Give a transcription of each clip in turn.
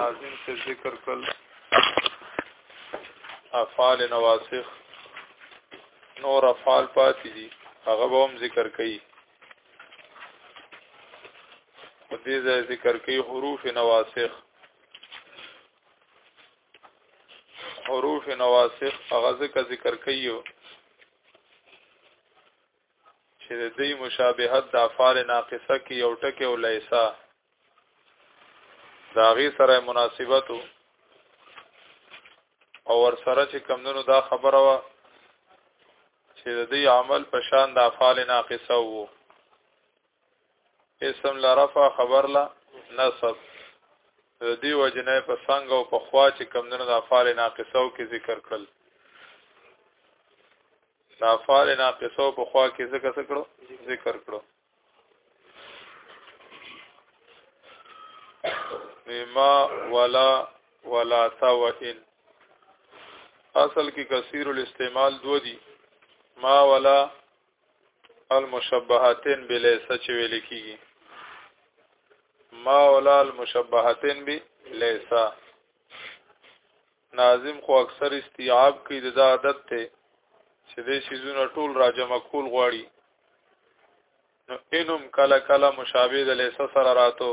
لازم څه ذکر کړل افعال نواسخ نور افعال پاتې دي هغه به هم ذکر کړي په دې ځای ذکر کړي حروف نواسخ حروف نواسخ هغه ذکر ذکر کړي چې د دې مشابهت د افعال ناقصه کې یو ټکی او لیسا دا غي سره مناسبت او ور سره چې کمندونو دا خبره وا چې د دې عمل په شان د افعال ناقصه وو اسم لرفع خبر لا نصب د دې وجنه په څنګه او په خوا چې کمندونو د افعال ناقصه او کې ذکر کړل دا فعل ناقصو په خوا کې ذکر کړو ذکر کړو مما ولا ولا تا و ان اصل کې کثیر الاستعمال دو دي ما ولا المشبهتين بلیس چې ویل کیږي ما ولا المشبهتين بلیس ناظم خو اکثر استیعاب کوي د دا عادت ته چې د سيزونه ټول راجمع کول غواړي نو انم کله کله مشابه د لیسه سره راتو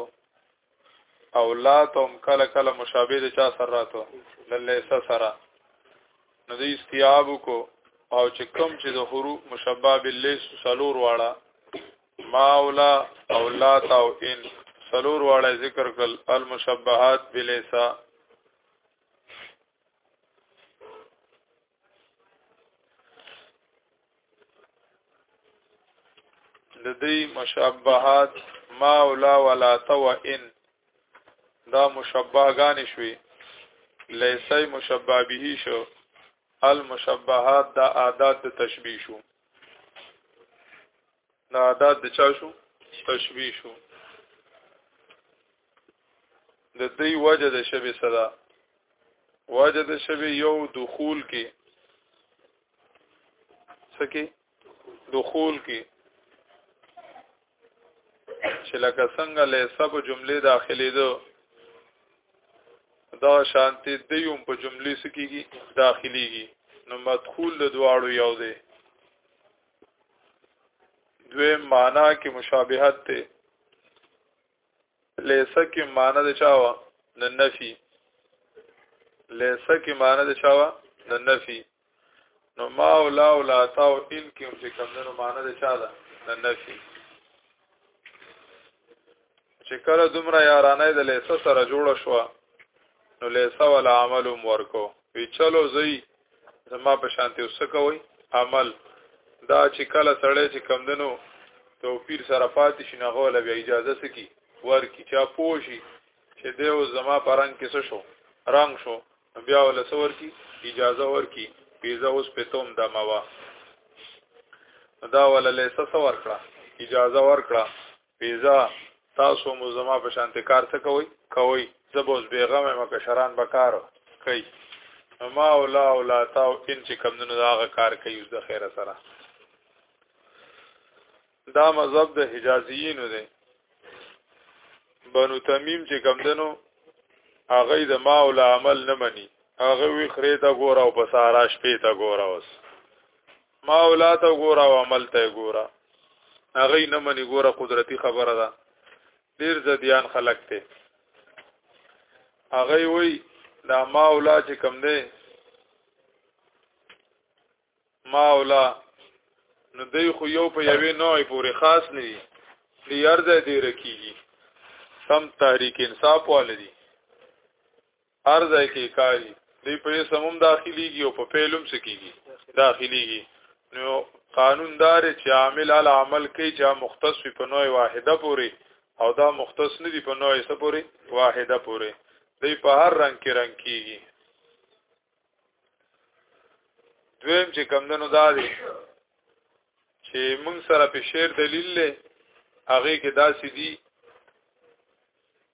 او لا تم کله کله مشابه د چا سره راتو د لیسه سره نو د استیاب کو او چې کم چې د حروف مشبه باللیس سلور واړه ما اولا او لا تا او ان سلور واړه ذکر کړل المشبهات بلیسا لدی مشابهات ما ولا ولا تو ان دا مشبه غان شوي لیسه مشبه به شو المشبهات دا عادت تشبیه شو دا دا د چا شو تشبیه شو د دې وجه د شبه صدا وجه د شبه یو دخول کې سکه دخول کې چې لکه څنګه له سب جملې داخلي ده دا شانتي د یوم په جملې سکیږي داخليږي نو مدخول د دواړو یو دی دوی معنا کې مشابهت ته لیسه کې معنا د چاوا د نفي لیسه کې معنا د چاوا د نفي نو ما او لا او لا تا او ان کې هم چې کمونو معنا د چا ده د نفي چې کله دومره یارانه د لیسه سره جوړ شو نو لیسه ولا عمل ورکو وی چلو زی زما په شانتی وسه کوي عمل دا چې کله سړی چې کم دنو توپیر سره پاتې شي نه غوله بیا اجازه سکی ورکی چا پوشي چې دیو زما پرنګ کې څه شو رنگ شو بیا ول سور کی اجازه ورکی پیزا اوس پتوم دموا دا ول لیسه سور کړه اجازه ورکړه بیزا تاسو مو زما په شانت کار څه کوي کوي زه به اوس بیغم ما کشران به کار کوي ما اولا اولا تا او ان چې کم نه داغه کار کوي اوس د خیره سره دا مذهب د حجازیینو دی بنو تمیم چې کم دنو هغه د ما اولا عمل نه مني هغه وی خره ته ګوره او په سارا شپې ته ګوره اوس ما اولاد ګورا او عمل ته ګورا هغه نه مني ګوره قدرتی خبره ده ډیر زديان خلق ته هغه وی دا ما اولا چې کم دی ما اولا نو دی خو یو په یوې نوې پورې خاص نه دی دی ارزه دی رکیږي سم تحریک انصاف والدي هر ځای کې کاری دی په اسم هم داخليږي او په فعل هم سکیږي داخليږي نو قانون دار چې عامل ال عمل کوي چې مختص په نوع واحده پوري او دا مختص نه دي په نوع سره پوري واحده پوري دی په هر رنگ کې رنگ کیږي دویم چې کمدنو دا دی چې موږ سره په شعر دلیل له هغه کې داسې دي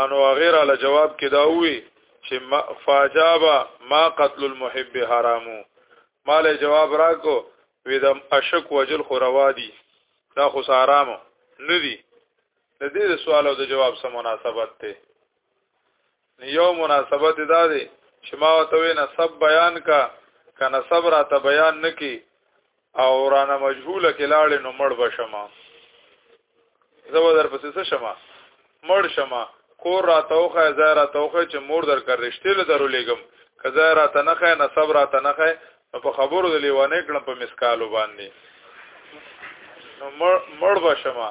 انو غیر علی جواب کې دا وی چې فاجابا ما قتل المحب حرامو مال جواب راکو وې د اشک وجل خو روا دي دا خو حرامو ندي د دې سوال او د جواب سره مناسبت ته نو یو مناسبت دا دی چې ما ته وې نسب بیان کا کنه صبر ته بیان نکي او رانه مجهوله کې لاړ نو مړ بشما زه به در پسې څه شمه مړ شمه کور را توخه زه را توخه چې مور در کر رښتې له درو لګم که زه را ته نخه نه صبر را ته نخه نو په خبرو د لیوانې کړم په مسکالو باندې نو مړ بشما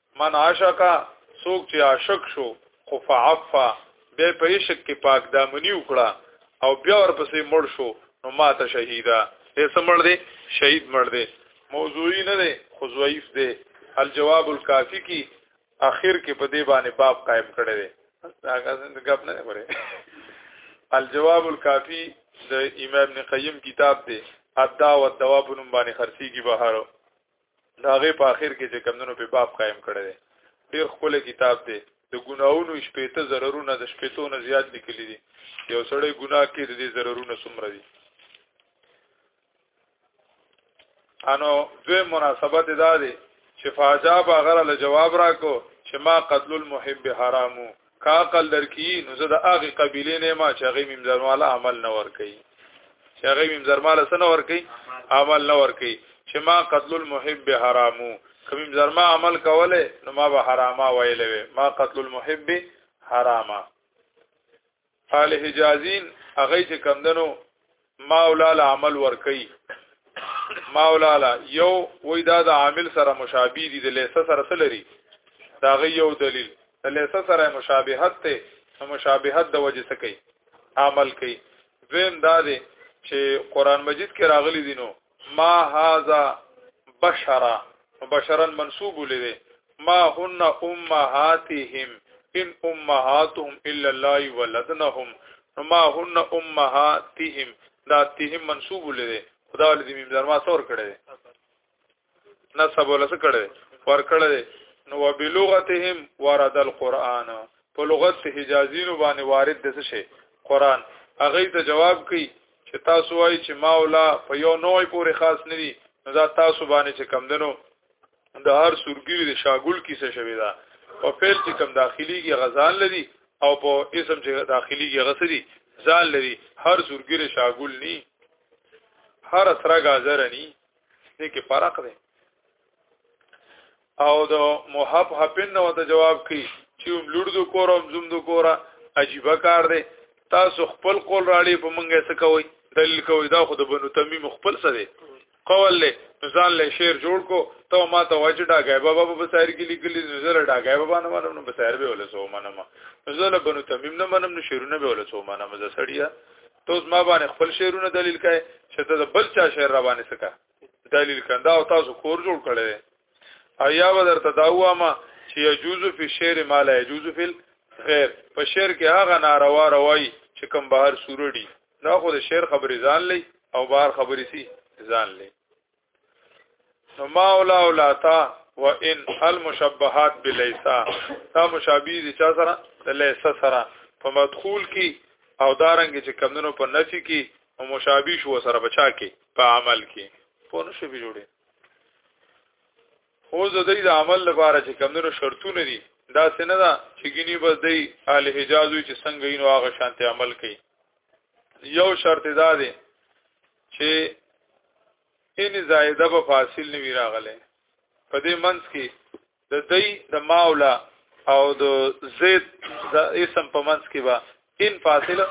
من عاشق سوک چې عاشق شو خو فعفا بیا په عشق کې پاک دامنی وکړه او بیا ورپسې مړ شو نو ماته شهیدا یې سمړ دی شهید مړ دی موضوعی نه دی خو ضعیف دی الجواب الکافی کی اخر کې په دې باندې باب قائم کړی دی هغه څنګه غپ نه غره الجواب الکافی د امام ابن قیم کتاب دی ادا و دواب نوم باندې خرسي کی بهارو دا غي په اخر کې چې کمندونو په باب قائم کړی دی ډیر خپل کتاب دی د ګناونو شپېته ضررونه د شپېتو نه زیات لیکلي دي یو سړی ګناه کې د دې ضررونه څومره دي انو دوی مناسبت دا دی چې فاجاب غره له جواب راکو چې ما قتل المحب حرامو کا عقل درکې نو زه د هغه قبيله نه ما چې هغه مم زرماله عمل نه ور کوي چې هغه مم زرماله سن ور کوي عمل نه ور کوي چې ما قتل المحب حرامو کوم زرما عمل کوله نو ما به حرامه ویلې ما قتل المحب حرامه قال حجازین هغه چې کمدنو ماولا له عمل ورکي ماولا له یو وای دا د عامل سره مشابه دي د لیسه سره سلري دا غي یو دلیل د لیسه سره مشابهت ته مشابهت د وجه سکی عمل کوي دویم دا دی چې قران مجید کې راغلي دي نو ما هذا بشرا بشرا منصوب لده ما هن امهاتهم ان امهاتهم الا الله ولدنهم ما هن امهاتهم دا تهم منصوب لده خدا ولې دې میم درما څور کړي نسب ولا څه کړي ور کړي نو وبلغتهم ورد القرآن په لغت حجازینو باندې وارد دسه شي قرآن هغه ته جواب کوي چې تاسو وایي چې ما ولا په یو نوې پورې خاص نه دي نو دا تاسو باندې چې کم دنو د هر سورګری د شاګل کیسه شوی دا په فعل کې کم داخليږي غزان لري او په اسم چې داخليږي غسري ځان لري هر سورګری شاګل ني هر سره غازر ني دې کې فرق دی او د محب حپن نو ته جواب کوي چې هم لور د کور هم زوم د کور عجیب کار دی تاسو خپل قول راړي په منګه څه کوي دلیل کوي دا خو د بنو تمیم خپل څه دی قول له ځان له شعر جوړ کو ته ما ته وجه دا غي بابا په بصیر کې لیکلي نظر دا غي بابا نه منم نو بصیر به ولا سو منم نظر بنو تمیم نه منم نو شعرونه به ولا سو منم زه سړیا ته ما باندې خپل شعرونه دلیل کای چې ته بل چا شعر را باندې سکه دلیل کنده او تاسو کور جوړ کړی ایا به درته دا وامه چې یجوز فی شعر ما لا یجوز فی غیر په شعر کې هغه ناروا روای چې کم بهر سورړي دا خو د شعر خبرې ځان لې او بهر خبرې سي ځان لې نو ما اولا اولاتا وان المشبهات بلیسا دا مشابه دي چا سره د لیسا سره په مدخول کې او دارنګ چې کمندونو په نفي کې او مشابه شو سره بچا کې په عمل کې په نشو به جوړي خو د دې د عمل لپاره چې کمونو شرطونه دي دا څنګه دا چې ګینی بس دی اهل حجاز چې څنګه یې نو هغه شانته عمل کوي یو شرط دا دی چې ان زائده په فاصل نه وی راغله په دې منځ کې د دې د ماولا او د زید د اسم په منځ کې به ان فاصله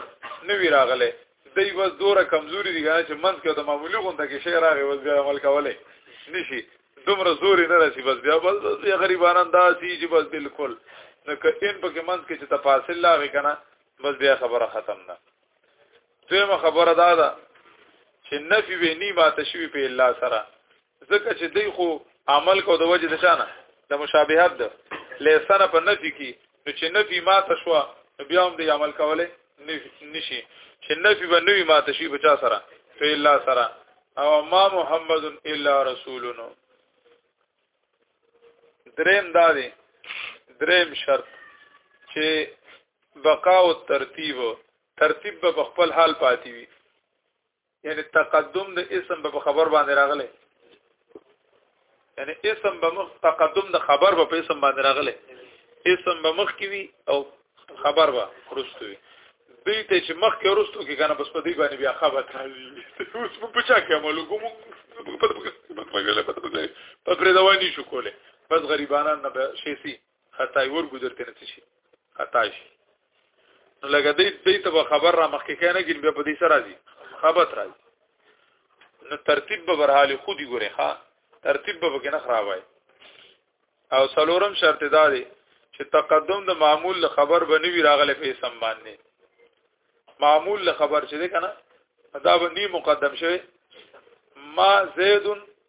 نه وی راغله دای بس دوره کمزوري دي چې منځ کې د معمولی غونډه کې شی راغی بس بیا عمل کولای نشي دومره زوري نه رسی بس بیا بس بیا غریبانان دا سي چې بس بالکل نو که ان په کې منځ کې چې تفاصیل لاغی کنه بس بیا خبره ختم نه دویمه خبره دا ده چې نفي به نی ماته شوی په الله سره ځکه چې دوی خو عمل کو د وجه د چانه د مشابهت ده لیسنه په نفي کې نو چې نفي ماته شو بیا هم د عمل کوله نشي چې نفي به نوی ماته شي بچا سره فی الله سره او ما محمد الا رسولنا دریم دا دی دریم شرط چې بقا او ترتیب ترتیب به خپل حال پاتې وي یعنی تقدم د اسم په خبر باندې راغله یعنی اسم به مخ تقدم د خبر به په اسم باندې راغله اسم به مخ کی وی او خبر به ورستو وی دوی ته چې مخ کې ورستو کې کنه بس په دې باندې بیا خبر راځي اوس په بچا کې عمل کوم په پرې دواني شو کوله بس غریبانان نه شي سي خطا ور ګذرته نه شي خطا شي نو لګه دې دې ته خبر را مخکې کنه ګل بیا په دې سره راځي خبرت راځي نو ترتیب به برحال خودي ګوره ها ترتیب به کنه خراب وای او سلورم شرط دا دی چې تقدم د معمول له خبر بنوي راغله په اسم باندې معمول له خبر چې ده کنه دا باندې مقدم شوی ما زید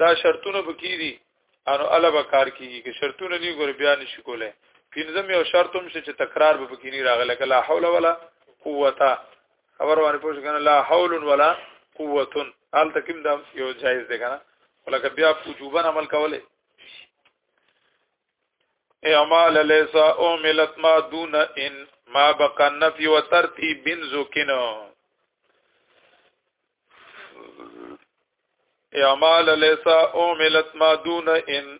دا شرطونه بکی دي انو الا به کار کیږي که شرطونه نه ګور بیا نشي کولای پینځم یو شرط هم چې تکرار به بکی نه راغله کلا حول ولا قوتا خبر باندې پوښ کنه لا حول ولا قوتن حال تکیم دا یو جایز دی کنه ولکه بیا وجوبن عمل کوله اعمال ليس اوملت ما دون ان ما بقى النفي وترتيب ذکنا اعمال ليس اوملت ما دون ان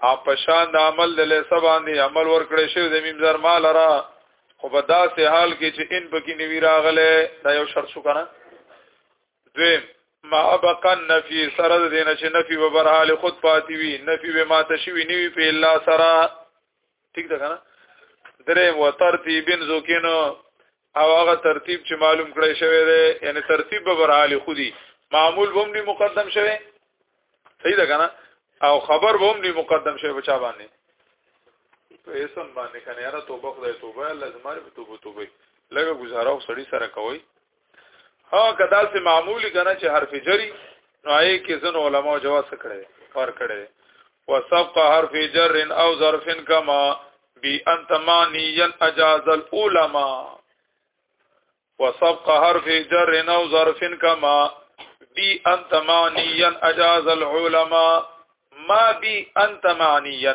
اپشان د عمل د ليس باندې عمل ورکړې شوی د میم زر مال را خو په داسې حال کې چې ان پکې نیوی راغله دا یو شرط شو کنه دوی ما بقن نفی سره د دینه چې نفی به برحال خود پاتې وي نفی به ماته شوی نیوی په الله سره ٹھیک ده کنه درې و ترتیبین زوکینو او هغه ترتیب چې معلوم کړی شوی دی یعنی ترتیب به برحال خودي معمول به هم مقدم شوی صحیح ده کنه او خبر به هم مقدم شوی بچا باندې په اسم باندې کنه یاره توبه خدای توبه لازمه به توبه توبه لګه گزاره او سړی سره کوي ها کدا سه معمولی کنه چې حرف جری نو آی کې زن علماء جواز کړي پر کړي وسبق حرف جر او ظرف کما بی انت معنیا اجاز العلماء وسبق حرف جر او ظرف کما بی انت معنیا اجاز العلماء ما بی انت معنیا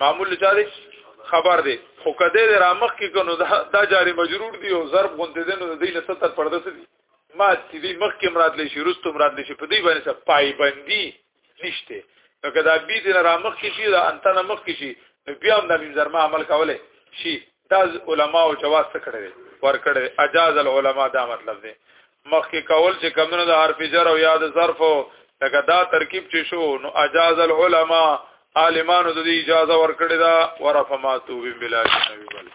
معمول چا دی خبر دی خو کده د رامخ کې کنو دا, دا جاری مجرور دی او ضرب غونته دی نو د دې لستر پرده سدي ما چې دی مخ کې مراد لشي رستو مراد لشي په دې باندې څه پایبندي نشته نو کدا بي دې رامخ کې شي دا انت نه مخ کې شي بیا هم د میم زرما عمل کوله شي دا علماء او جواز څه کړی دی ور کړی اجاز العلماء دا مطلب دی مخکې کول چې کمونه د حرف جر او یاد ظرف لکه دا ترکیب چې شو نو اجاز العلماء عالمانو د اجازه ور کړی دا ورفماتو بلا نبی بل